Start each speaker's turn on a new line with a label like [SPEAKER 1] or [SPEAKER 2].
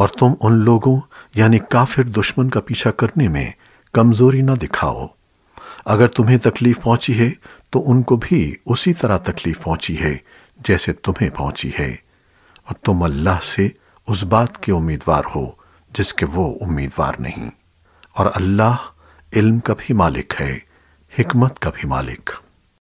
[SPEAKER 1] और तुम उन लोगों, यानी काफिर दुश्मन का पीछा करने में कमज़ोरी न दिखाओ। अगर तुम्हें तकलीफ़ पहुँची है तो उनको भी उसी तरह तकलीफ़ पहुँची है, जैसे तुम्हें पहुँची है। और तुम अल्लाह से उस बात के उम्मीदवार हो, जिसके वो उम्मीदवार नहीं। और अल्लाह इल्म का भी मालिक है, हिकमत का भी मालिक।